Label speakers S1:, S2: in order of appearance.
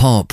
S1: pop.